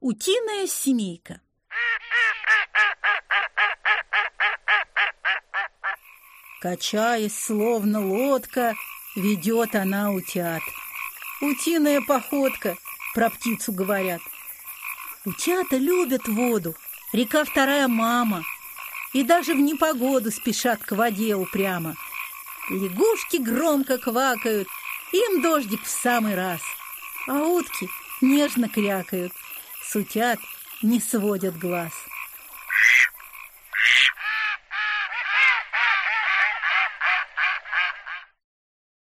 Утиная семейка. Качаясь, словно лодка, ведет она утят. Утиная походка, про птицу говорят. Утята любят воду, река вторая мама, и даже в непогоду спешат к воде упрямо. Лягушки громко квакают, им дождик в самый раз, а утки нежно крякают, с утят не сводят глаз.